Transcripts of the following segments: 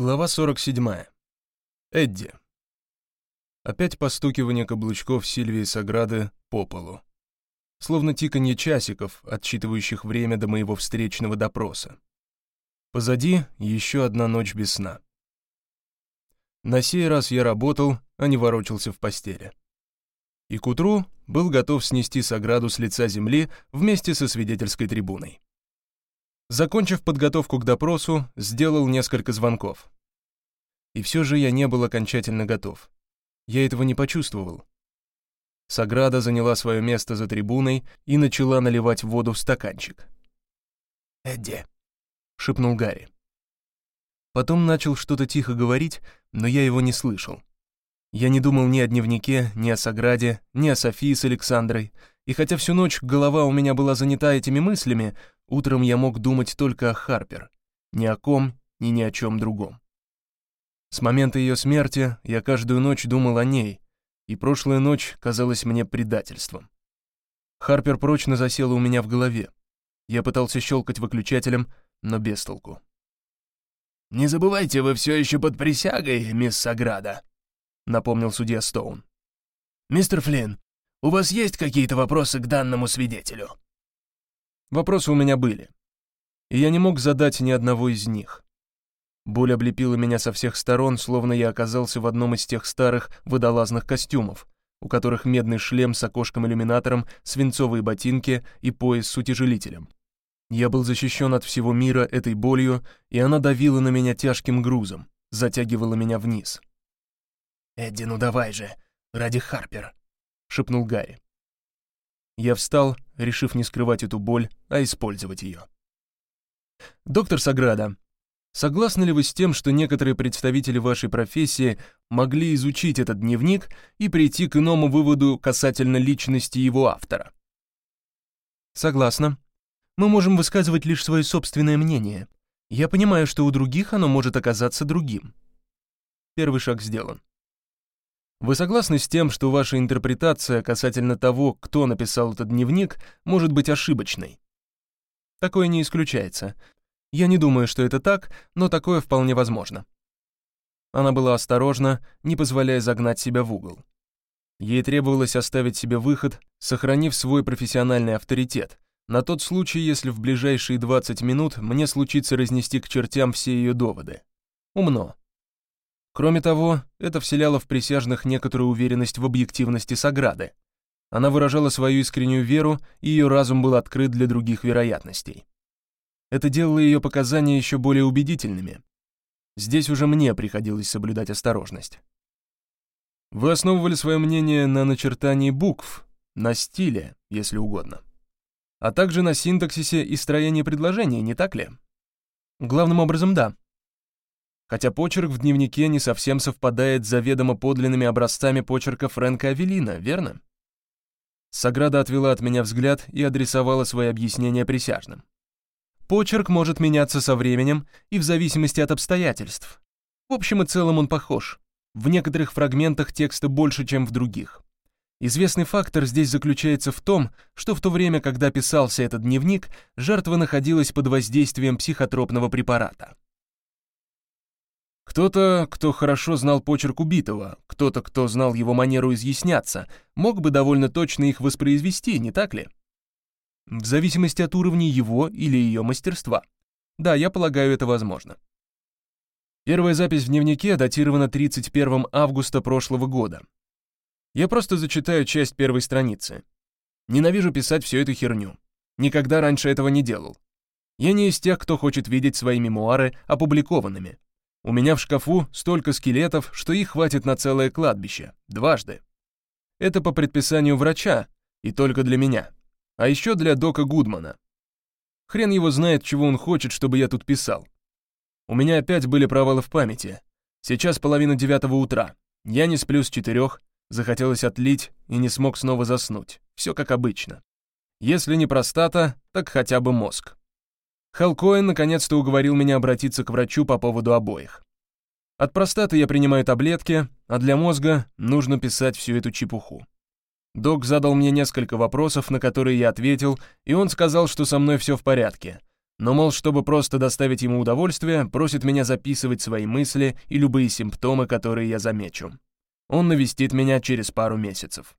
Глава 47. Эдди. Опять постукивание каблучков Сильвии Саграды по полу. Словно тиканье часиков, отсчитывающих время до моего встречного допроса. Позади еще одна ночь без сна. На сей раз я работал, а не ворочался в постели. И к утру был готов снести Саграду с лица земли вместе со свидетельской трибуной. Закончив подготовку к допросу, сделал несколько звонков. И все же я не был окончательно готов. Я этого не почувствовал. Саграда заняла свое место за трибуной и начала наливать воду в стаканчик. «Эдди», — шепнул Гарри. Потом начал что-то тихо говорить, но я его не слышал. Я не думал ни о дневнике, ни о Саграде, ни о Софии с Александрой, и хотя всю ночь голова у меня была занята этими мыслями, Утром я мог думать только о Харпер, ни о ком, ни ни о чем другом. С момента ее смерти я каждую ночь думал о ней, и прошлая ночь казалась мне предательством. Харпер прочно засела у меня в голове. Я пытался щелкать выключателем, но без толку. «Не забывайте, вы все еще под присягой, мисс Саграда», — напомнил судья Стоун. «Мистер Флинн, у вас есть какие-то вопросы к данному свидетелю?» Вопросы у меня были. И я не мог задать ни одного из них. Боль облепила меня со всех сторон, словно я оказался в одном из тех старых водолазных костюмов, у которых медный шлем с окошком-иллюминатором, свинцовые ботинки и пояс с утяжелителем. Я был защищен от всего мира этой болью, и она давила на меня тяжким грузом, затягивала меня вниз. «Эдди, ну давай же, ради Харпер», — шепнул Гарри. Я встал, решив не скрывать эту боль, а использовать ее. «Доктор Саграда, согласны ли вы с тем, что некоторые представители вашей профессии могли изучить этот дневник и прийти к иному выводу касательно личности его автора?» «Согласна. Мы можем высказывать лишь свое собственное мнение. Я понимаю, что у других оно может оказаться другим». Первый шаг сделан. Вы согласны с тем, что ваша интерпретация касательно того, кто написал этот дневник, может быть ошибочной? Такое не исключается. Я не думаю, что это так, но такое вполне возможно. Она была осторожна, не позволяя загнать себя в угол. Ей требовалось оставить себе выход, сохранив свой профессиональный авторитет, на тот случай, если в ближайшие 20 минут мне случится разнести к чертям все ее доводы. Умно. Кроме того, это вселяло в присяжных некоторую уверенность в объективности Саграды. Она выражала свою искреннюю веру, и ее разум был открыт для других вероятностей. Это делало ее показания еще более убедительными. Здесь уже мне приходилось соблюдать осторожность. Вы основывали свое мнение на начертании букв, на стиле, если угодно, а также на синтаксисе и строении предложений, не так ли? Главным образом, да хотя почерк в дневнике не совсем совпадает с заведомо подлинными образцами почерка Фрэнка Авелина, верно? Саграда отвела от меня взгляд и адресовала свои объяснения присяжным. Почерк может меняться со временем и в зависимости от обстоятельств. В общем и целом он похож. В некоторых фрагментах текста больше, чем в других. Известный фактор здесь заключается в том, что в то время, когда писался этот дневник, жертва находилась под воздействием психотропного препарата. Кто-то, кто хорошо знал почерк убитого, кто-то, кто знал его манеру изъясняться, мог бы довольно точно их воспроизвести, не так ли? В зависимости от уровня его или ее мастерства. Да, я полагаю, это возможно. Первая запись в дневнике датирована 31 августа прошлого года. Я просто зачитаю часть первой страницы. Ненавижу писать всю эту херню. Никогда раньше этого не делал. Я не из тех, кто хочет видеть свои мемуары опубликованными. У меня в шкафу столько скелетов, что их хватит на целое кладбище, дважды. Это по предписанию врача, и только для меня. А еще для Дока Гудмана. Хрен его знает, чего он хочет, чтобы я тут писал. У меня опять были провалы в памяти. Сейчас половина девятого утра. Я не сплю с четырех, захотелось отлить и не смог снова заснуть. Все как обычно. Если не простата, так хотя бы мозг. Халкоин наконец-то уговорил меня обратиться к врачу по поводу обоих. От простаты я принимаю таблетки, а для мозга нужно писать всю эту чепуху. Док задал мне несколько вопросов, на которые я ответил, и он сказал, что со мной все в порядке. Но, мол, чтобы просто доставить ему удовольствие, просит меня записывать свои мысли и любые симптомы, которые я замечу. Он навестит меня через пару месяцев.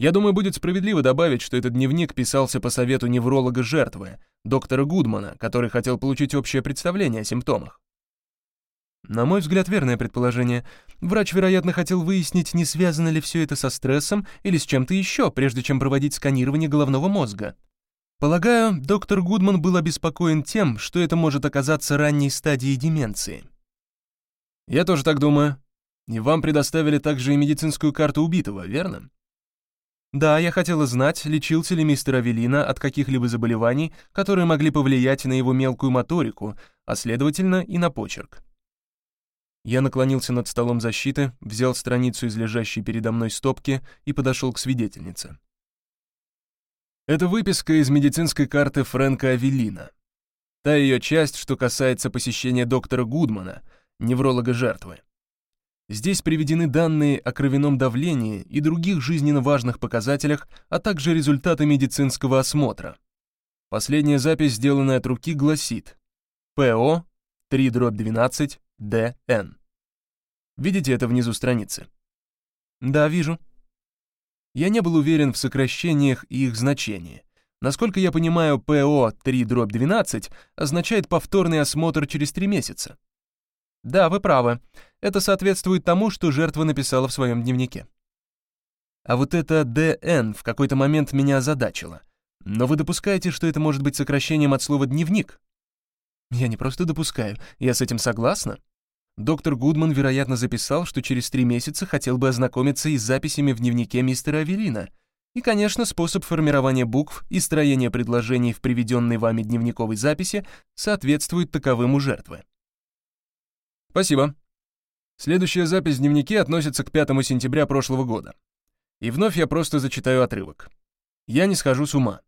Я думаю, будет справедливо добавить, что этот дневник писался по совету невролога жертвы, доктора Гудмана, который хотел получить общее представление о симптомах. На мой взгляд, верное предположение. Врач, вероятно, хотел выяснить, не связано ли все это со стрессом или с чем-то еще, прежде чем проводить сканирование головного мозга. Полагаю, доктор Гудман был обеспокоен тем, что это может оказаться ранней стадией деменции. Я тоже так думаю. И вам предоставили также и медицинскую карту убитого, верно? Да, я хотела знать, лечился ли мистер Авелина от каких-либо заболеваний, которые могли повлиять на его мелкую моторику, а следовательно и на почерк. Я наклонился над столом защиты, взял страницу из лежащей передо мной стопки и подошел к свидетельнице. Это выписка из медицинской карты Фрэнка Авелина. Та ее часть, что касается посещения доктора Гудмана, невролога жертвы. Здесь приведены данные о кровяном давлении и других жизненно важных показателях, а также результаты медицинского осмотра. Последняя запись, сделанная от руки, гласит ПО 3-12 ДН. Видите это внизу страницы? Да, вижу. Я не был уверен в сокращениях и их значении. Насколько я понимаю, ПО 3-12 означает повторный осмотр через 3 месяца. Да, вы правы. Это соответствует тому, что жертва написала в своем дневнике. А вот это ДН в какой-то момент меня озадачило. Но вы допускаете, что это может быть сокращением от слова «дневник»? Я не просто допускаю, я с этим согласна. Доктор Гудман, вероятно, записал, что через три месяца хотел бы ознакомиться и с записями в дневнике мистера Аверина. И, конечно, способ формирования букв и строения предложений в приведенной вами дневниковой записи соответствует таковым у жертвы. Спасибо. Следующая запись в дневнике относится к 5 сентября прошлого года. И вновь я просто зачитаю отрывок. Я не схожу с ума.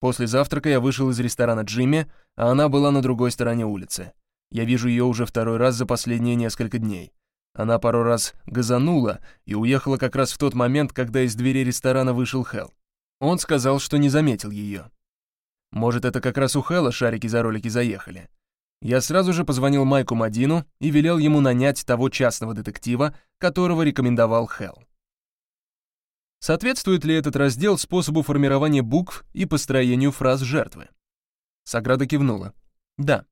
После завтрака я вышел из ресторана Джимми, а она была на другой стороне улицы. Я вижу ее уже второй раз за последние несколько дней. Она пару раз газанула и уехала как раз в тот момент, когда из двери ресторана вышел Хелл. Он сказал, что не заметил ее. Может, это как раз у Хэлла шарики за ролики заехали. Я сразу же позвонил Майку Мадину и велел ему нанять того частного детектива, которого рекомендовал Хелл. Соответствует ли этот раздел способу формирования букв и построению фраз жертвы? Саграда кивнула. Да.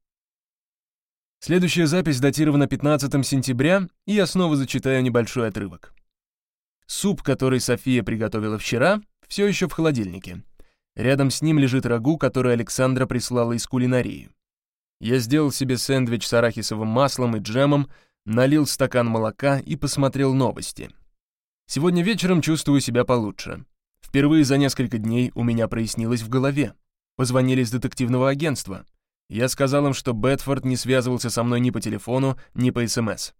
Следующая запись датирована 15 сентября, и я снова зачитаю небольшой отрывок. Суп, который София приготовила вчера, все еще в холодильнике. Рядом с ним лежит рагу, который Александра прислала из кулинарии. Я сделал себе сэндвич с арахисовым маслом и джемом, налил стакан молока и посмотрел новости. Сегодня вечером чувствую себя получше. Впервые за несколько дней у меня прояснилось в голове. Позвонили из детективного агентства. Я сказал им, что Бетфорд не связывался со мной ни по телефону, ни по СМС.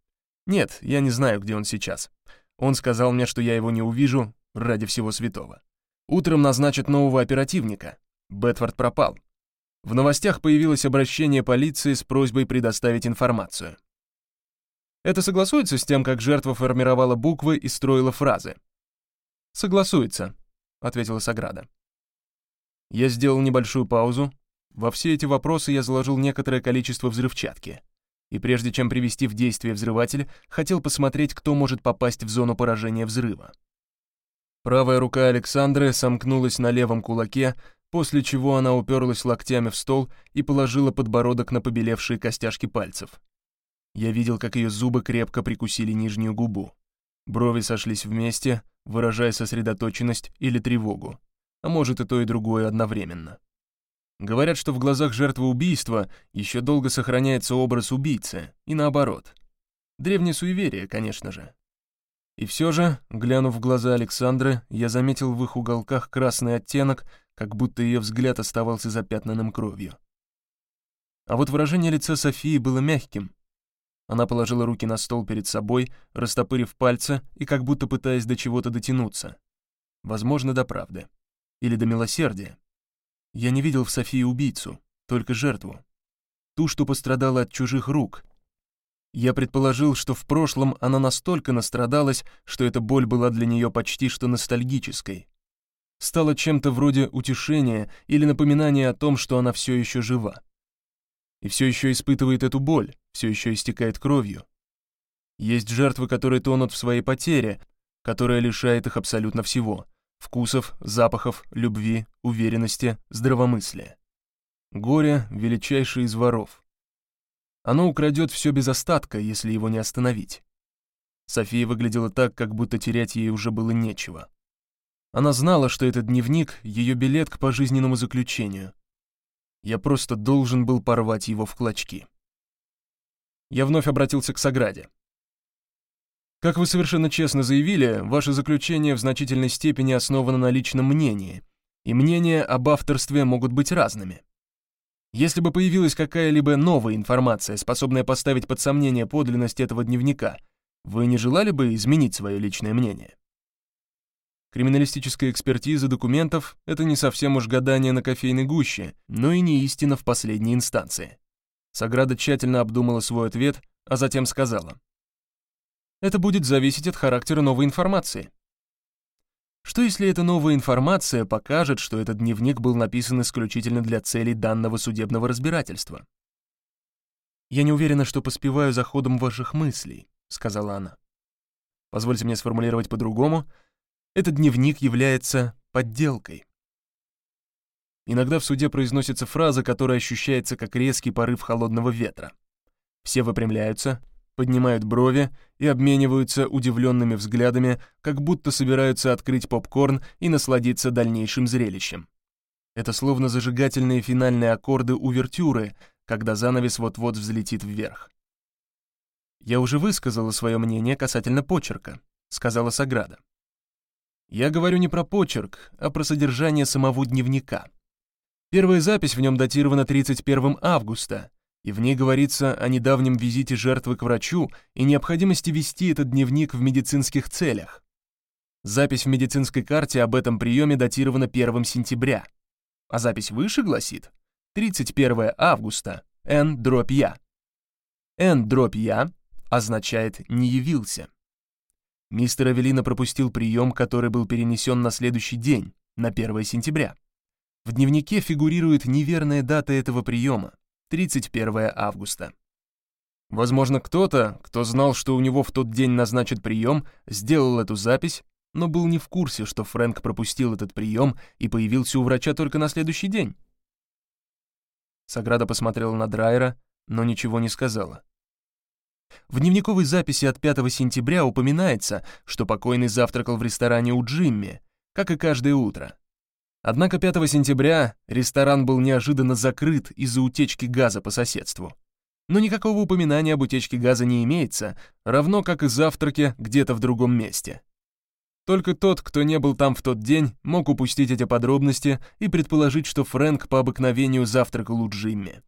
Нет, я не знаю, где он сейчас. Он сказал мне, что я его не увижу ради всего святого. Утром назначат нового оперативника. Бетфорд пропал. В новостях появилось обращение полиции с просьбой предоставить информацию. Это согласуется с тем, как жертва формировала буквы и строила фразы? «Согласуется», — ответила Саграда. Я сделал небольшую паузу. Во все эти вопросы я заложил некоторое количество взрывчатки. И прежде чем привести в действие взрыватель, хотел посмотреть, кто может попасть в зону поражения взрыва. Правая рука Александры сомкнулась на левом кулаке, после чего она уперлась локтями в стол и положила подбородок на побелевшие костяшки пальцев. Я видел, как ее зубы крепко прикусили нижнюю губу. Брови сошлись вместе, выражая сосредоточенность или тревогу, а может и то и другое одновременно. Говорят, что в глазах жертвы убийства еще долго сохраняется образ убийцы, и наоборот. Древнее суеверие, конечно же. И все же, глянув в глаза Александры, я заметил в их уголках красный оттенок, как будто ее взгляд оставался запятнанным кровью. А вот выражение лица Софии было мягким. Она положила руки на стол перед собой, растопырив пальцы и как будто пытаясь до чего-то дотянуться. Возможно, до правды. Или до милосердия. Я не видел в Софии убийцу, только жертву. Ту, что пострадала от чужих рук. Я предположил, что в прошлом она настолько настрадалась, что эта боль была для нее почти что ностальгической. Стало чем-то вроде утешения или напоминания о том, что она все еще жива. И все еще испытывает эту боль, все еще истекает кровью. Есть жертвы, которые тонут в своей потере, которая лишает их абсолютно всего — вкусов, запахов, любви, уверенности, здравомыслия. Горе — величайший из воров. Оно украдет все без остатка, если его не остановить. София выглядела так, как будто терять ей уже было нечего. Она знала, что этот дневник — ее билет к пожизненному заключению. Я просто должен был порвать его в клочки. Я вновь обратился к Саграде. Как вы совершенно честно заявили, ваше заключение в значительной степени основано на личном мнении, и мнения об авторстве могут быть разными. Если бы появилась какая-либо новая информация, способная поставить под сомнение подлинность этого дневника, вы не желали бы изменить свое личное мнение? Криминалистическая экспертиза документов — это не совсем уж гадание на кофейной гуще, но и не истина в последней инстанции. Саграда тщательно обдумала свой ответ, а затем сказала. Это будет зависеть от характера новой информации. Что если эта новая информация покажет, что этот дневник был написан исключительно для целей данного судебного разбирательства? «Я не уверена, что поспеваю за ходом ваших мыслей», — сказала она. «Позвольте мне сформулировать по-другому. Этот дневник является подделкой». Иногда в суде произносится фраза, которая ощущается как резкий порыв холодного ветра. Все выпрямляются, поднимают брови и обмениваются удивленными взглядами, как будто собираются открыть попкорн и насладиться дальнейшим зрелищем. Это словно зажигательные финальные аккорды увертюры, когда занавес вот-вот взлетит вверх. «Я уже высказала свое мнение касательно почерка», — сказала Саграда. «Я говорю не про почерк, а про содержание самого дневника. Первая запись в нем датирована 31 августа, и в ней говорится о недавнем визите жертвы к врачу и необходимости вести этот дневник в медицинских целях. Запись в медицинской карте об этом приеме датирована 1 сентября, а запись выше гласит 31 августа, Н дробь Я. Н дробь Я означает «не явился». Мистер Авелина пропустил прием, который был перенесен на следующий день, на 1 сентября. В дневнике фигурирует неверная дата этого приема, 31 августа. Возможно, кто-то, кто знал, что у него в тот день назначат прием, сделал эту запись, но был не в курсе, что Фрэнк пропустил этот прием и появился у врача только на следующий день. Саграда посмотрела на Драйера, но ничего не сказала. В дневниковой записи от 5 сентября упоминается, что покойный завтракал в ресторане у Джимми, как и каждое утро. Однако 5 сентября ресторан был неожиданно закрыт из-за утечки газа по соседству. Но никакого упоминания об утечке газа не имеется, равно как и завтраке где-то в другом месте. Только тот, кто не был там в тот день, мог упустить эти подробности и предположить, что Фрэнк по обыкновению завтракал у Джимми.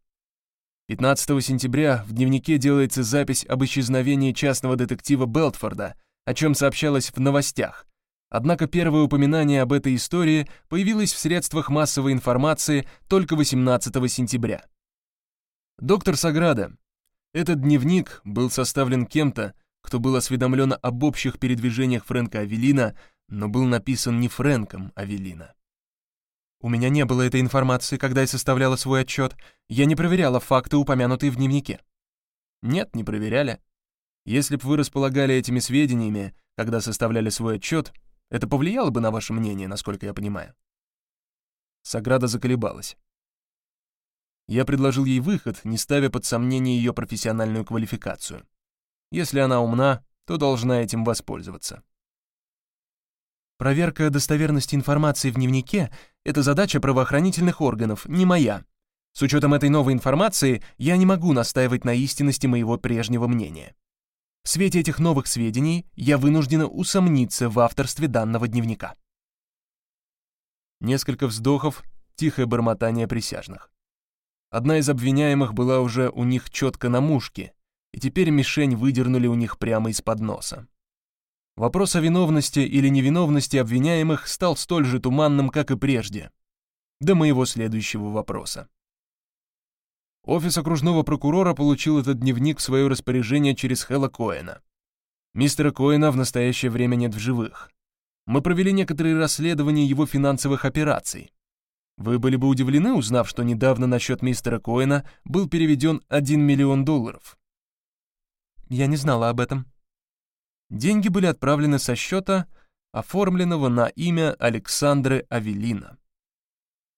15 сентября в дневнике делается запись об исчезновении частного детектива Белтфорда, о чем сообщалось в новостях, Однако первое упоминание об этой истории появилось в средствах массовой информации только 18 сентября. Доктор Саграда. Этот дневник был составлен кем-то, кто был осведомлен об общих передвижениях Фрэнка Авелина, но был написан не Фрэнком Авелина. У меня не было этой информации, когда я составляла свой отчет. Я не проверяла факты, упомянутые в дневнике. Нет, не проверяли. Если бы вы располагали этими сведениями, когда составляли свой отчет, это повлияло бы на ваше мнение, насколько я понимаю?» Саграда заколебалась. Я предложил ей выход, не ставя под сомнение ее профессиональную квалификацию. Если она умна, то должна этим воспользоваться. Проверка достоверности информации в дневнике — это задача правоохранительных органов, не моя. С учетом этой новой информации я не могу настаивать на истинности моего прежнего мнения. В свете этих новых сведений я вынуждена усомниться в авторстве данного дневника. Несколько вздохов, тихое бормотание присяжных. Одна из обвиняемых была уже у них четко на мушке, и теперь мишень выдернули у них прямо из-под носа. Вопрос о виновности или невиновности обвиняемых стал столь же туманным, как и прежде. До моего следующего вопроса. Офис окружного прокурора получил этот дневник в свое распоряжение через Хэлла Коэна. Мистера Коэна в настоящее время нет в живых. Мы провели некоторые расследования его финансовых операций. Вы были бы удивлены, узнав, что недавно на счет мистера Коэна был переведен 1 миллион долларов. Я не знала об этом. Деньги были отправлены со счета, оформленного на имя Александры Авелина.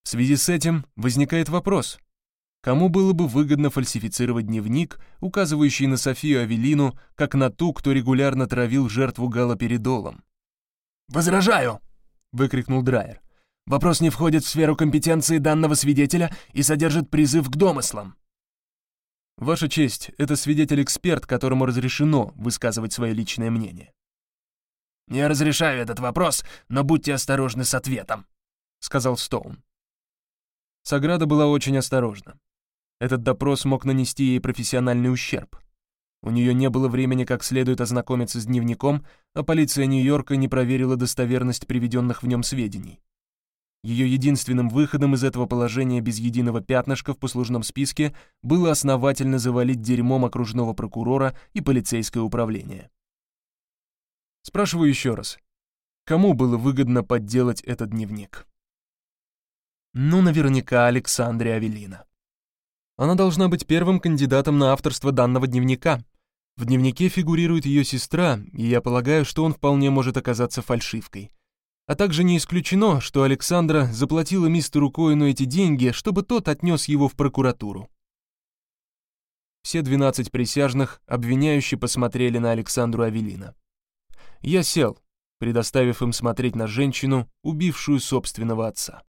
В связи с этим возникает вопрос, кому было бы выгодно фальсифицировать дневник, указывающий на Софию Авелину как на ту, кто регулярно травил жертву галоперидолом? «Возражаю!» — выкрикнул Драйер. «Вопрос не входит в сферу компетенции данного свидетеля и содержит призыв к домыслам». Ваша честь, это свидетель-эксперт, которому разрешено высказывать свое личное мнение. «Я разрешаю этот вопрос, но будьте осторожны с ответом», — сказал Стоун. Саграда была очень осторожна. Этот допрос мог нанести ей профессиональный ущерб. У нее не было времени как следует ознакомиться с дневником, а полиция Нью-Йорка не проверила достоверность приведенных в нем сведений. Ее единственным выходом из этого положения без единого пятнышка в послужном списке было основательно завалить дерьмом окружного прокурора и полицейское управление. Спрашиваю еще раз. Кому было выгодно подделать этот дневник? Ну, наверняка Александре Авелина. Она должна быть первым кандидатом на авторство данного дневника. В дневнике фигурирует ее сестра, и я полагаю, что он вполне может оказаться фальшивкой. А также не исключено, что Александра заплатила мистеру Коину эти деньги, чтобы тот отнес его в прокуратуру. Все 12 присяжных обвиняющие посмотрели на Александру Авелина. Я сел, предоставив им смотреть на женщину, убившую собственного отца.